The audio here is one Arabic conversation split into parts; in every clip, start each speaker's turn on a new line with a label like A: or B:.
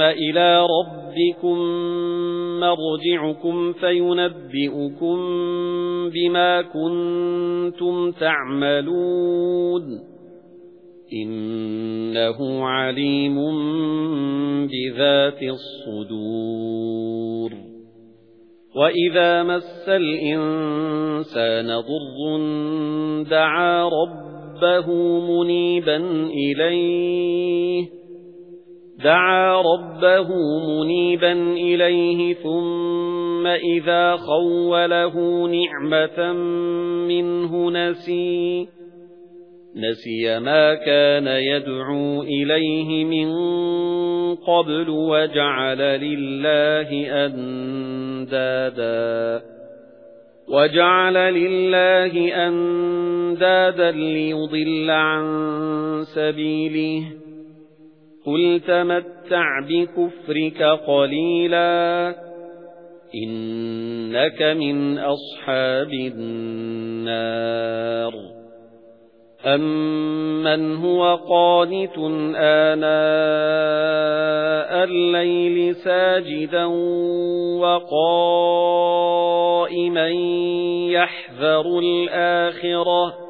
A: ثُمَّ إِلَى رَبِّكُمْ مَرْجِعُكُمْ فَيُنَبِّئُكُم بِمَا كُنتُمْ تَعْمَلُونَ إِنَّهُ عَلِيمٌ بِذَاتِ الصُّدُورِ وَإِذَا مَسَّ الْإِنسَانَ ضُرٌّ دَعَا رَبَّهُ مُنِيبًا إِلَيْهِ دعا ربه منيبا إليه ثم إذا خوله نعمة منه نسي نسي ما كان يدعو إليه من قبل وجعل لله أندادا وجعل لله أندادا ليضل عن سبيله. قُلْ تَمَتَّعْ بِكُفْرِكَ قَلِيلًا إِنَّكَ مِنْ أَصْحَابِ النَّارِ أَمَّنْ هُوَ قَانِتٌ آنَاءَ اللَّيْلِ سَاجِدًا وَقَائِمًا يَحْذَرُ الْآخِرَةَ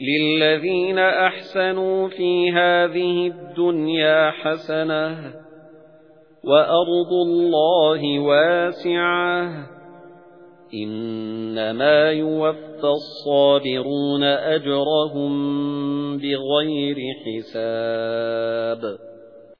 A: لِلَّذِينَ أَحْسَنُوا فِي هَذِهِ الدُّنْيَا حَسَنَةٌ وَأَرْضُ اللَّهِ وَاسِعَةٌ. إِنَّمَا يُوَفَّى الصَّابِرُونَ أَجْرَهُم بِغَيْرِ حِسَابٍ.